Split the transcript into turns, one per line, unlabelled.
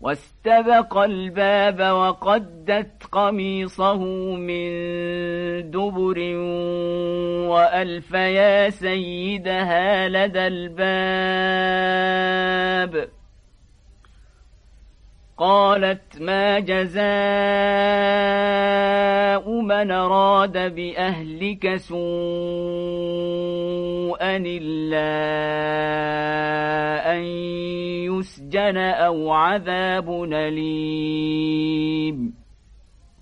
واستبق الباب وقدت قميصه من دبر وألف يا سيدها لدى الباب. قالت ما جزاء من راد بأهلك سوءا إلا ان يسجن أو عذاب اليم